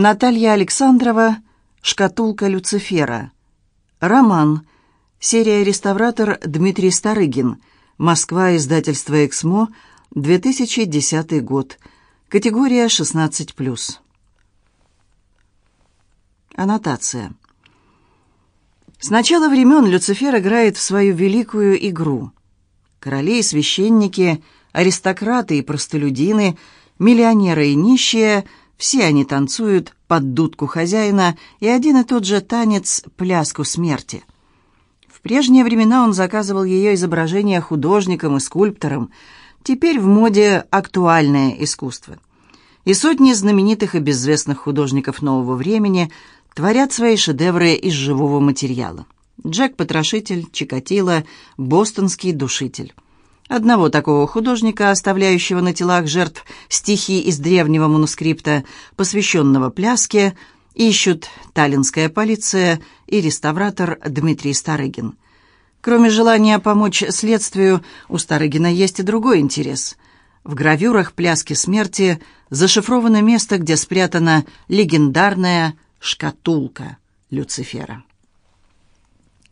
Наталья Александрова «Шкатулка Люцифера». Роман. Серия «Реставратор» Дмитрий Старыгин. Москва. Издательство «Эксмо». 2010 год. Категория 16+. Аннотация. С начала времен Люцифер играет в свою великую игру. Короли и священники, аристократы и простолюдины, миллионеры и нищие – все они танцуют под дудку хозяина и один и тот же танец «Пляску смерти». В прежние времена он заказывал ее изображения художникам и скульпторам. Теперь в моде актуальное искусство. И сотни знаменитых и безвестных художников нового времени творят свои шедевры из живого материала. Джек-потрошитель, Чикатило, бостонский душитель. Одного такого художника, оставляющего на телах жертв стихи из древнего манускрипта, посвященного пляске, ищут таллинская полиция и реставратор Дмитрий Старыгин. Кроме желания помочь следствию, у Старыгина есть и другой интерес. В гравюрах «Пляски смерти» зашифровано место, где спрятана легендарная шкатулка Люцифера.